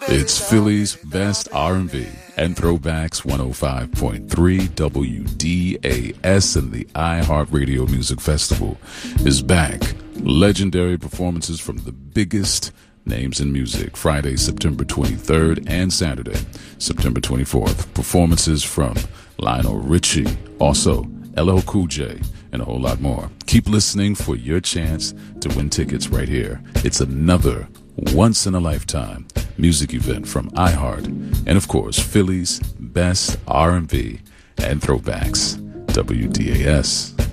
Philly's best R&B and throwbacks 105.3 WDAS and the iHeartRadio Music Festival is back. Legendary performances from the biggest names in music. Friday, September 23rd and Saturday, September 24th. Performances from Lionel Richie, also LL Cool J, and a whole lot more. Keep listening for your chance to win tickets right here. It's another once in a lifetime music event from iHeart and of course Philly's best R&B and throwbacks. WDAS.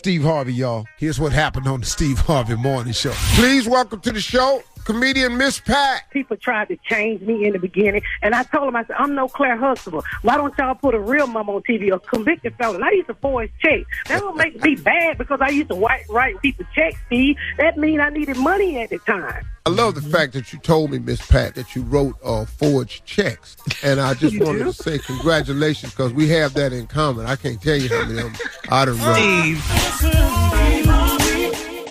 Steve Harvey, y'all. Here's what happened on the Steve Harvey Morning Show. Please welcome to the show comedian Miss Pat. People tried to change me in the beginning, and I told them, I said, I'm no Claire Huxtable. Why don't y'all put a real mom on TV, a convicted felon? I used to forge checks. That don't make me bad because I used to write, write people checks, Steve. That mean I needed money at the time. I love the fact that you told me, Miss Pat, that you wrote uh, forged checks. And I just wanted do? to say congratulations because we have that in common. I can't tell you how many of them I done wrote.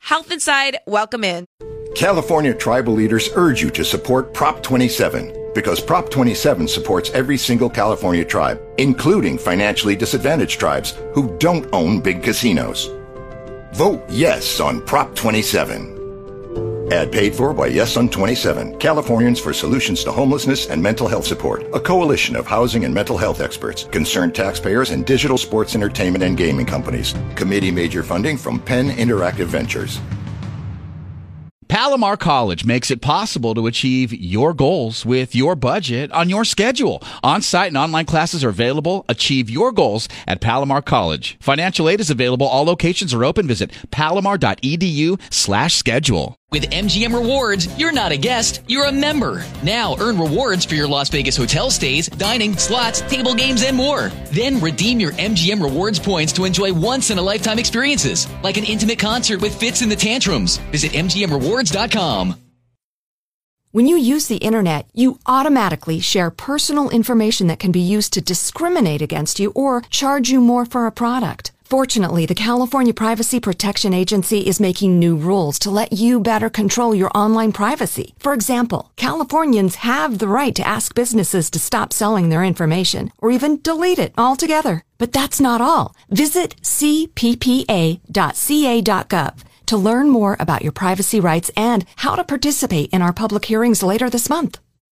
Health Inside, welcome in. California tribal leaders urge you to support Prop 27 because Prop 27 supports every single California tribe, including financially disadvantaged tribes who don't own big casinos. Vote yes on Prop 27. Ad paid for by Yes on 27, Californians for Solutions to Homelessness and Mental Health Support, a coalition of housing and mental health experts, concerned taxpayers, and digital sports entertainment and gaming companies. Committee major funding from Penn Interactive Ventures. Palomar College makes it possible to achieve your goals with your budget on your schedule. On-site and online classes are available. Achieve your goals at Palomar College. Financial aid is available. All locations are open. Visit palomar.edu slash schedule. With MGM Rewards, you're not a guest, you're a member. Now earn rewards for your Las Vegas hotel stays, dining, slots, table games, and more. Then redeem your MGM Rewards points to enjoy once in a lifetime experiences, like an intimate concert with Fitz and the Tantrums. Visit MGMRewards.com. When you use the internet, you automatically share personal information that can be used to discriminate against you or charge you more for a product. Fortunately, the California Privacy Protection Agency is making new rules to let you better control your online privacy. For example, Californians have the right to ask businesses to stop selling their information or even delete it altogether. But that's not all. Visit cppa.ca.gov to learn more about your privacy rights and how to participate in our public hearings later this month.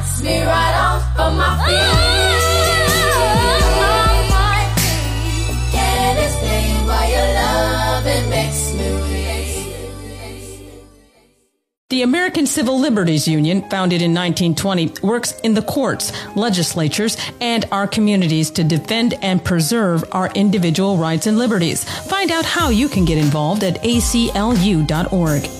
knocks me right off of my feet. The American Civil Liberties Union, founded in 1920, works in the courts, legislatures, and our communities to defend and preserve our individual rights and liberties. Find out how you can get involved at aclu.org.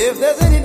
If there's any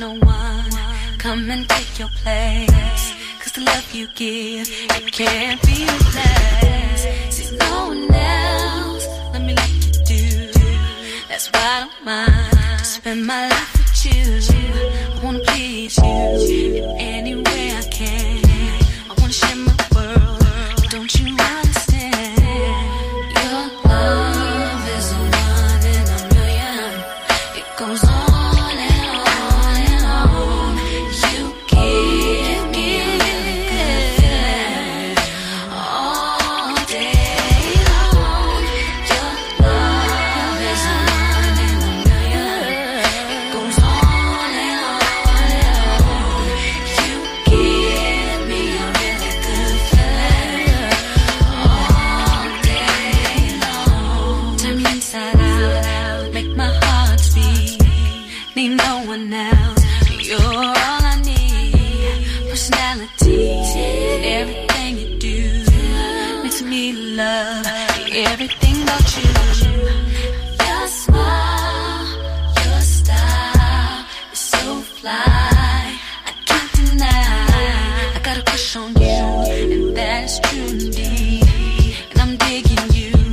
no one come and take your place. Cause the love you give, it can't be replaced. There's no one else, let me let you do. That's why I don't mind to spend my life with you. I wanna please you in any way I can. I wanna share my world, don't you understand? Your love is a one in a million. It goes on. need no one else. You're all I need. Personality, everything.